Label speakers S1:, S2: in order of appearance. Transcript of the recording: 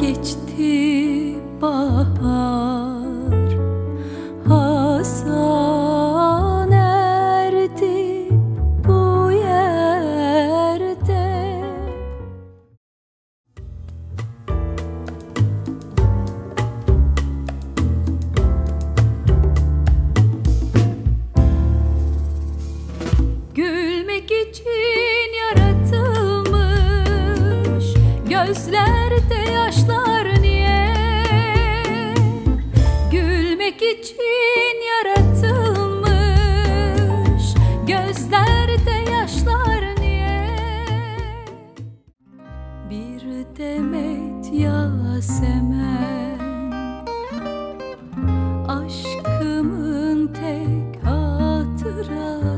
S1: Geçti bahar. Hasan erdi bu yerde. Gülmek için yaratılmış Gözlerde için yaratılmış. Gözlerde yaşlar niye? Bir demet yasemen. Aşkımın tek hatırası.